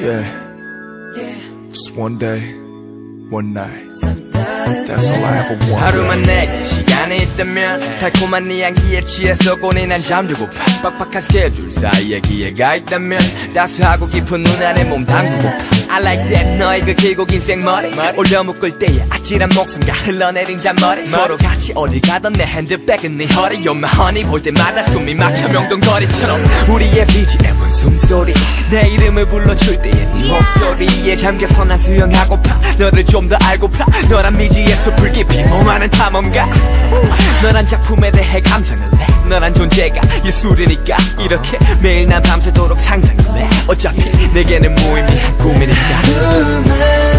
Yeah. Just one day, one night. That's all I ever wanted. 하루만 내게 시간이 있다면 달콤한 네 향기에 취해서 고뇌 난 잠들고파 빡빡한 스케줄 사이에 기회가 있다면 따스하고 깊은 눈 안에 몸 담그고파 I like that 너의 그 길고 긴 생머리 올려 묶을 때의 아찔한 목숨과 흘러내린 잔머리 서로 같이 어딜 가던 내 핸드백은 네 허리 You're my honey 볼 때마다 숨이 막혀 명동거리처럼. 우리의 BGM은 숨소리. 내 이름을 불러줄 때의 네 목소리에 잠겨서 난 수영하고파. 너를 좀 더 알고파. 너란 미지에서 불깊이 몸하는 탐험가. 너란 작품에 대해 감상을 해 너란 존재가 예술이니까 이렇게 매일 난 밤새도록 상상을 해 어차피 내게는 무의미한 꿈이니까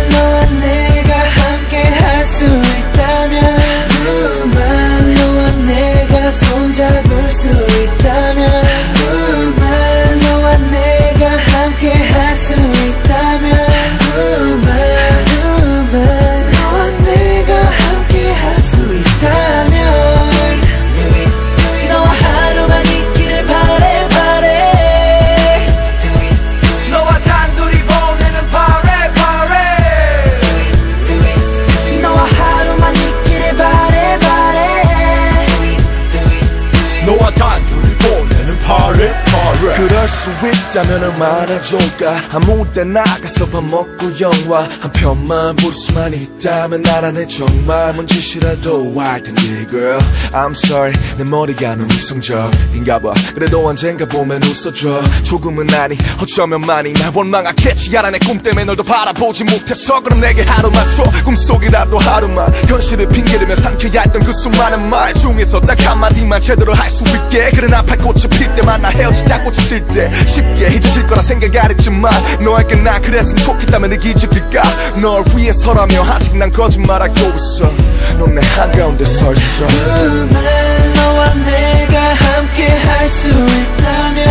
수 있다면 얼마나 좋을까? 아무 때 나가서 밥 먹고 영화 한 편만 볼 수만 있다면 나라는 정말 뭔 짓이라도 할 텐데 girl. I'm sorry 내 머리가 너무 이성적인가 봐. 그래도 언젠가 보면 웃어줘. 조금은 아니 어쩌면 많이 날 원망하겠지. 알아 내 꿈 때문에 널더 바라보지 못해서 그럼 내게 하루만 줘 꿈속이라도 하루만. 현실을 핑계대며 삼켜야 했던 그 수많은 말 중에서 딱 한마디만 제대로 할 수 있게. 그래 나팔 꽃이 필 때만 나 헤어지자 꽃이 질때 쉽게 잊어질 거라 생각 안 했지만 너에게 나 그랬으면 좋겠다면 내 기적일까? 널 위해서라며 아직 난 거짓말하고 있어. 넌 내 한가운데 서 있어. 누만 너와 내가 함께 할 수 있다면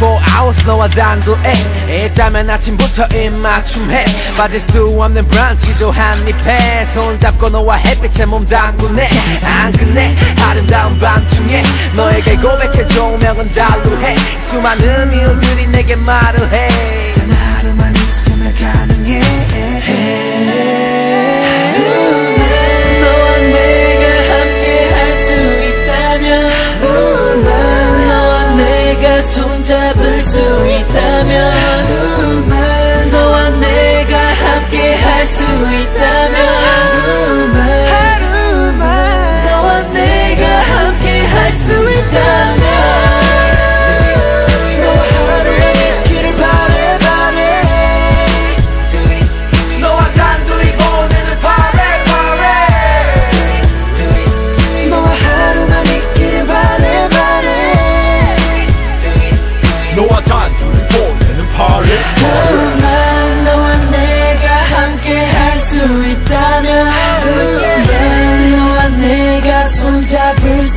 24hours 너와 단둘에 일단면 아침부터 입맞춤해. 빠질 수 없는 브런치도 한입해. 손잡고 너와 햇빛에 몸 담그네. 안 끝내. 아름다운 밤중에 너에게 고백해줘. 명은 달루해. 수많은 이유들이 내게 말을 해. 있다면 너와 내가 함께 할 수 있다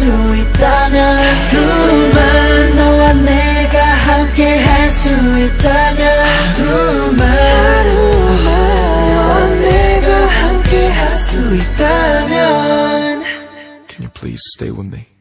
수 있다면 누만 너와 내가 함께 할 수 있다면 누만 너와 내가 함께 할 수 있다면 Can you please stay with me?